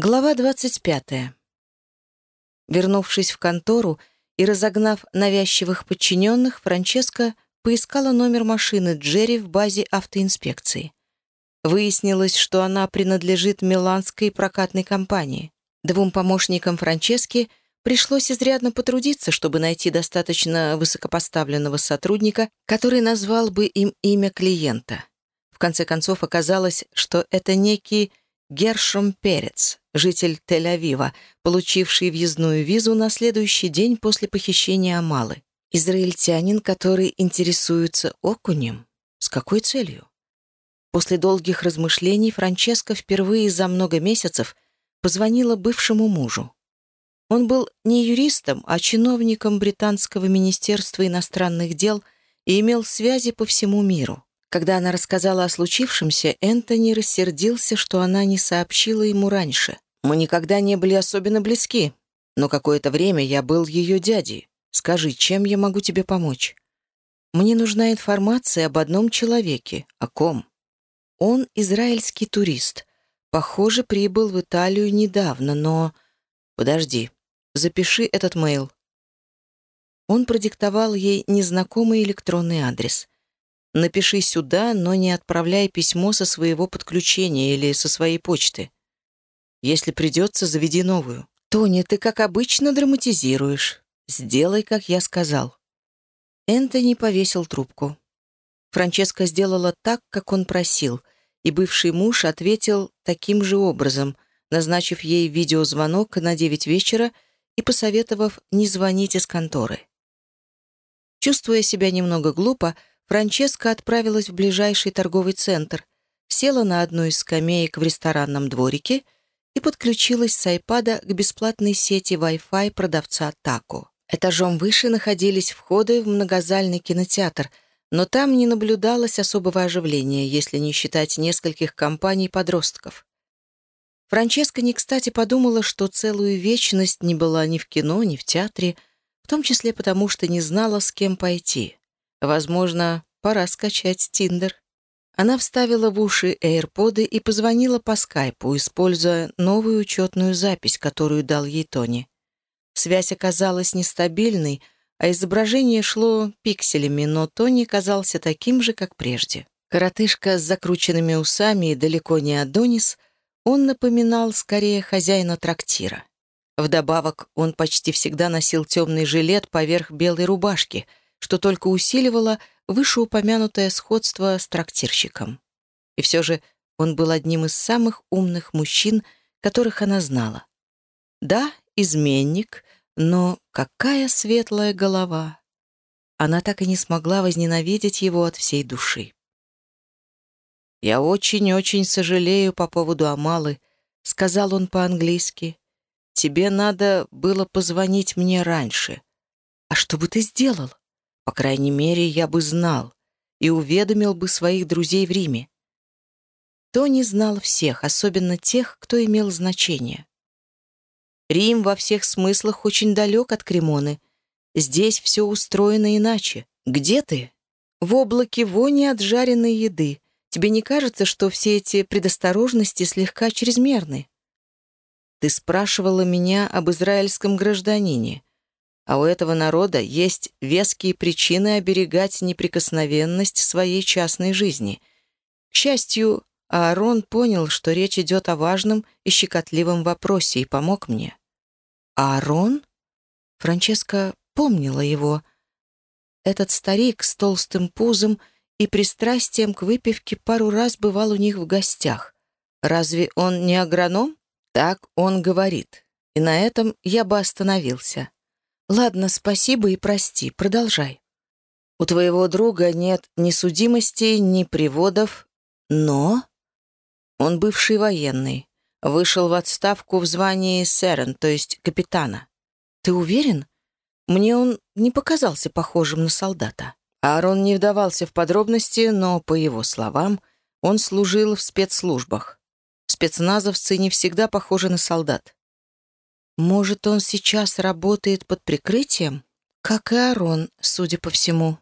Глава 25. Вернувшись в контору и разогнав навязчивых подчиненных, Франческа поискала номер машины Джерри в базе автоинспекции. Выяснилось, что она принадлежит миланской прокатной компании. Двум помощникам Франчески пришлось изрядно потрудиться, чтобы найти достаточно высокопоставленного сотрудника, который назвал бы им имя клиента. В конце концов оказалось, что это некий Гершом Перец, житель Тель-Авива, получивший въездную визу на следующий день после похищения Амалы. Израильтянин, который интересуется окунем? С какой целью? После долгих размышлений Франческа впервые за много месяцев позвонила бывшему мужу. Он был не юристом, а чиновником Британского министерства иностранных дел и имел связи по всему миру. Когда она рассказала о случившемся, Энтони рассердился, что она не сообщила ему раньше. «Мы никогда не были особенно близки, но какое-то время я был ее дядей. Скажи, чем я могу тебе помочь?» «Мне нужна информация об одном человеке. О ком?» «Он израильский турист. Похоже, прибыл в Италию недавно, но...» «Подожди. Запиши этот мейл». Он продиктовал ей незнакомый электронный адрес — Напиши сюда, но не отправляй письмо со своего подключения или со своей почты. Если придется, заведи новую. Тони, ты, как обычно, драматизируешь. Сделай, как я сказал. Энтони повесил трубку. Франческа сделала так, как он просил, и бывший муж ответил таким же образом, назначив ей видеозвонок на девять вечера и посоветовав не звонить из конторы. Чувствуя себя немного глупо, Франческа отправилась в ближайший торговый центр, села на одну из скамеек в ресторанном дворике и подключилась с айпада к бесплатной сети Wi-Fi продавца Тако. Этажом выше находились входы в многозальный кинотеатр, но там не наблюдалось особого оживления, если не считать нескольких компаний-подростков. Франческа не кстати подумала, что целую вечность не была ни в кино, ни в театре, в том числе потому, что не знала, с кем пойти. Возможно, пора скачать Тиндер. Она вставила в уши AirPods и позвонила по скайпу, используя новую учетную запись, которую дал ей Тони. Связь оказалась нестабильной, а изображение шло пикселями, но Тони казался таким же, как прежде. Коротышка с закрученными усами и далеко не Адонис, он напоминал скорее хозяина трактира. Вдобавок, он почти всегда носил темный жилет поверх белой рубашки — что только усиливало вышеупомянутое сходство с трактирщиком. И все же он был одним из самых умных мужчин, которых она знала. Да, изменник, но какая светлая голова! Она так и не смогла возненавидеть его от всей души. «Я очень-очень сожалею по поводу Амалы», — сказал он по-английски. «Тебе надо было позвонить мне раньше». «А что бы ты сделал?» По крайней мере, я бы знал и уведомил бы своих друзей в Риме. Тони знал всех, особенно тех, кто имел значение. Рим во всех смыслах очень далек от Кремоны. Здесь все устроено иначе. Где ты? В облаке вони от жареной еды. Тебе не кажется, что все эти предосторожности слегка чрезмерны? Ты спрашивала меня об израильском гражданине а у этого народа есть веские причины оберегать неприкосновенность своей частной жизни. К счастью, Аарон понял, что речь идет о важном и щекотливом вопросе, и помог мне. Аарон? Франческа помнила его. Этот старик с толстым пузом и пристрастием к выпивке пару раз бывал у них в гостях. Разве он не агроном? Так он говорит. И на этом я бы остановился. «Ладно, спасибо и прости. Продолжай». «У твоего друга нет ни судимостей, ни приводов, но...» Он бывший военный. Вышел в отставку в звании сэрен, то есть капитана. «Ты уверен? Мне он не показался похожим на солдата». Аарон не вдавался в подробности, но, по его словам, он служил в спецслужбах. Спецназовцы не всегда похожи на солдат. Может, он сейчас работает под прикрытием? Как и Арон, судя по всему.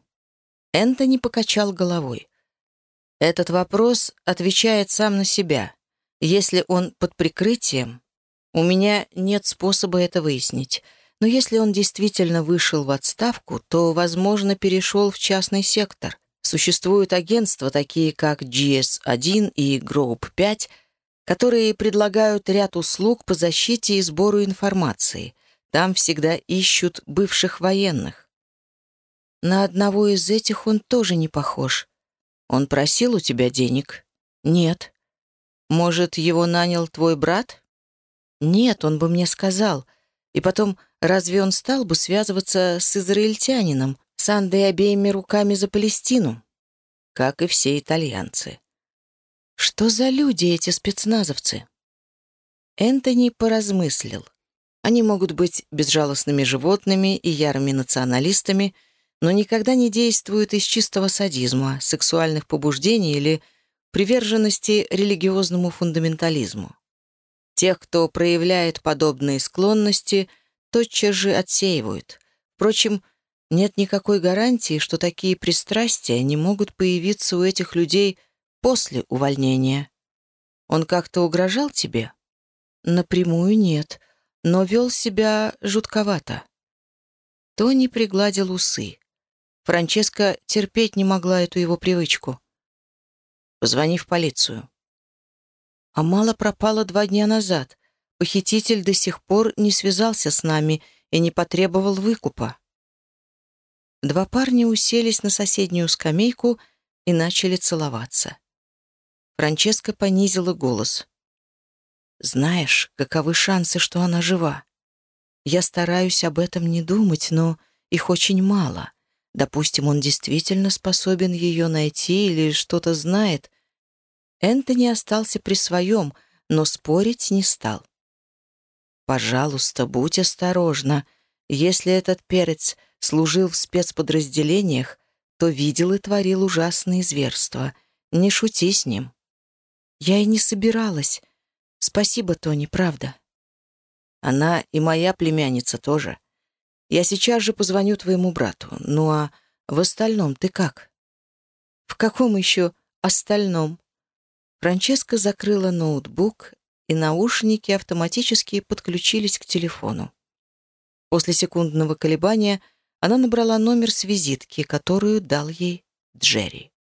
Энтони покачал головой. Этот вопрос отвечает сам на себя. Если он под прикрытием, У меня нет способа это выяснить. Но если он действительно вышел в отставку, то, возможно, перешел в частный сектор. Существуют агентства, такие как GS1 и Group 5, которые предлагают ряд услуг по защите и сбору информации. Там всегда ищут бывших военных. На одного из этих он тоже не похож. Он просил у тебя денег? Нет. Может, его нанял твой брат? Нет, он бы мне сказал. И потом, разве он стал бы связываться с израильтянином, с Андой обеими руками за Палестину? Как и все итальянцы. Что за люди эти спецназовцы? Энтони поразмыслил. Они могут быть безжалостными животными и ярыми националистами, но никогда не действуют из чистого садизма, сексуальных побуждений или приверженности религиозному фундаментализму. Тех, кто проявляет подобные склонности, тотчас же отсеивают. Впрочем, нет никакой гарантии, что такие пристрастия не могут появиться у этих людей после увольнения. Он как-то угрожал тебе? Напрямую нет, но вел себя жутковато. Тони пригладил усы. Франческа терпеть не могла эту его привычку. «Позвони в полицию». А мало пропало два дня назад. Похититель до сих пор не связался с нами и не потребовал выкупа. Два парня уселись на соседнюю скамейку и начали целоваться. Франческа понизила голос. «Знаешь, каковы шансы, что она жива? Я стараюсь об этом не думать, но их очень мало. Допустим, он действительно способен ее найти или что-то знает. Энтони остался при своем, но спорить не стал. «Пожалуйста, будь осторожна. Если этот перец служил в спецподразделениях, то видел и творил ужасные зверства. Не шути с ним». Я и не собиралась. Спасибо, Тони, правда. Она и моя племянница тоже. Я сейчас же позвоню твоему брату. Ну а в остальном ты как? В каком еще остальном? Франческа закрыла ноутбук, и наушники автоматически подключились к телефону. После секундного колебания она набрала номер с визитки, которую дал ей Джерри.